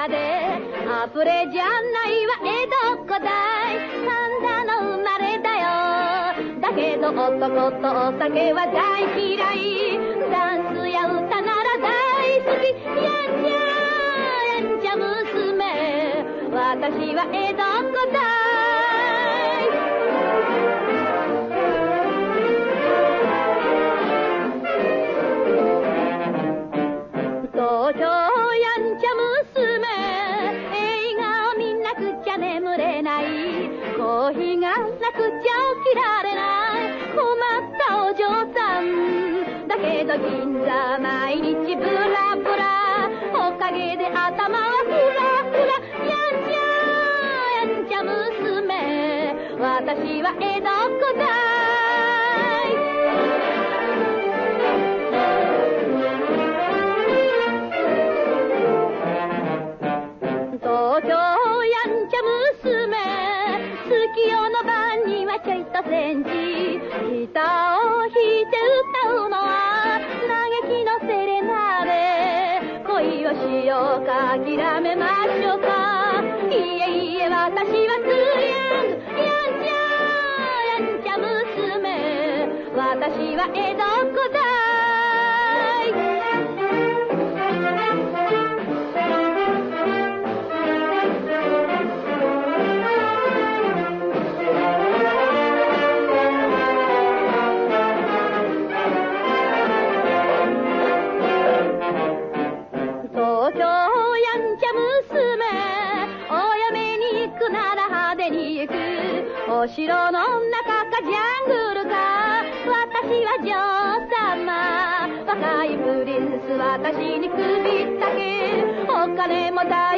だで。あふれじゃないわ江戸っ子だい。神田の生まれだよ。だけど男とお酒は大嫌い。ダンスや歌なら大好き。やんちゃやんちゃ娘。私は江戸眠れない。コーヒーがなくちゃ起きられない。困ったお嬢さん。だけど銀座毎日ブラブラ。おかげで頭はフラフラやんちゃやんちゃ娘。私は江戸ちょいと戦時ギターを弾いて歌うのは嘆きのセレナーデ恋をしようか諦めましょうか。いえいえ私はツーヤングやんちゃやんちゃ娘。私は江戸っ子だ。行く。お城の中かジャングルか。私は女王様。若いプリンス私に首ったけ。お金も大